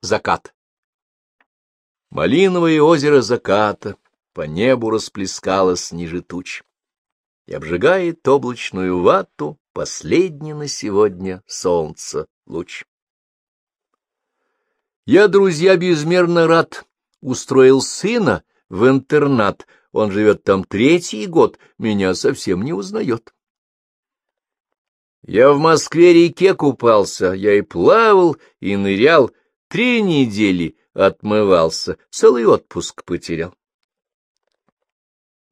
Закат. Малиновое озеро заката по небу расплескалось ниже туч и обжигает облачную вату последний на сегодня солнце луч. Я, друзья, безмерно рад, устроил сына в интернат, он живет там третий год, меня совсем не узнает. Я в Москве-реке купался, я и плавал, и нырял, три недели отмывался, целый отпуск потерял.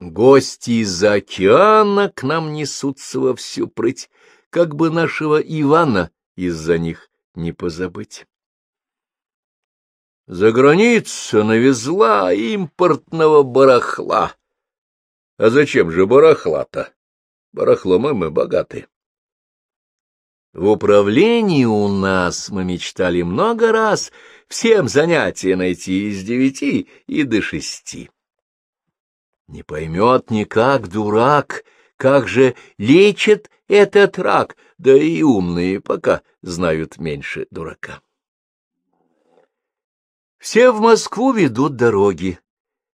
Гости из-за океана к нам несутся во всю прыть, как бы нашего Ивана из-за них не позабыть. За границу навезла импортного барахла. А зачем же барахла-то? Барахло мы, мы богаты. В управлении у нас мы мечтали много раз всем занятия найти из девяти и до шести. Не поймет никак дурак, как же лечит этот рак, да и умные пока знают меньше дурака. Все в Москву ведут дороги,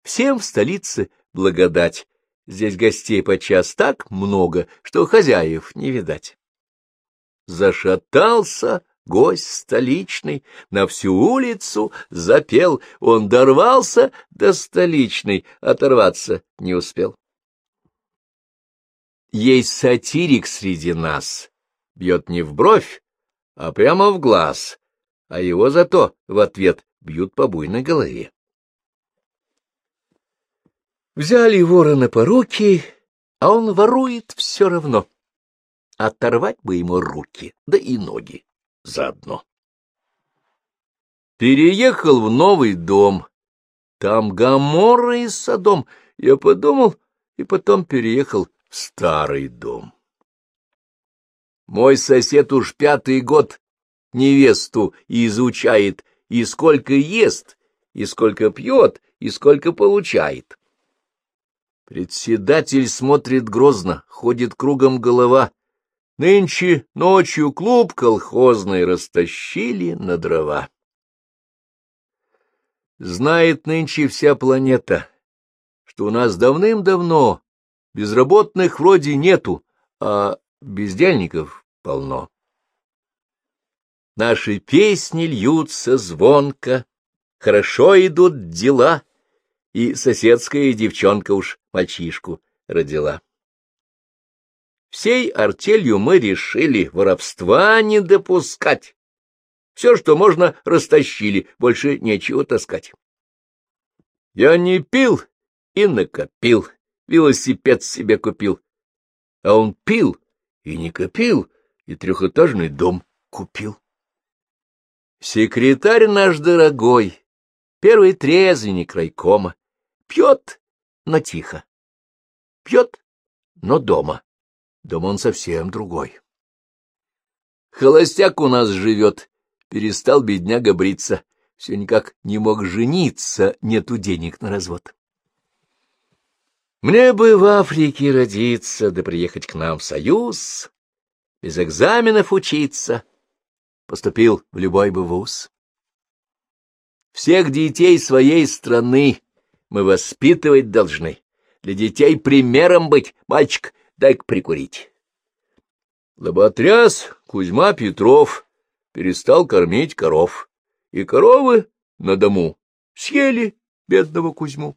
всем в столице благодать. Здесь гостей подчас так много, что хозяев не видать. Зашатался гость столичный, на всю улицу запел, он дорвался до столичной, оторваться не успел. Есть сатирик среди нас, бьет не в бровь, а прямо в глаз, а его зато в ответ бьют по буйной голове. Взяли вора на поруки, а он ворует все равно. Оторвать бы ему руки, да и ноги заодно. Переехал в новый дом. Там Гаморра и Содом. Я подумал, и потом переехал в старый дом. Мой сосед уж пятый год невесту изучает, и сколько ест, и сколько пьет, и сколько получает. Председатель смотрит грозно, ходит кругом голова. Нынче ночью клуб колхозный растащили на дрова. Знает нынче вся планета, что у нас давным-давно безработных вроде нету, а бездельников полно. Наши песни льются звонко, хорошо идут дела, и соседская девчонка уж мальчишку родила. Всей артелью мы решили воровства не допускать. Все, что можно, растащили, больше нечего таскать. Я не пил и накопил, велосипед себе купил. А он пил и не копил, и трехэтажный дом купил. Секретарь наш дорогой, первый трезвенник райкома, пьет, но тихо, пьет, но дома. Дом он совсем другой. Холостяк у нас живет, перестал бедняга бриться, все никак не мог жениться, нету денег на развод. Мне бы в Африке родиться, да приехать к нам в Союз, без экзаменов учиться — поступил в любой бы вуз. Всех детей своей страны мы воспитывать должны. Для детей примером быть. Мальчик, дай-ка прикурить. Лоботряс Кузьма Петров перестал кормить коров, и коровы на дому съели бедного Кузьму.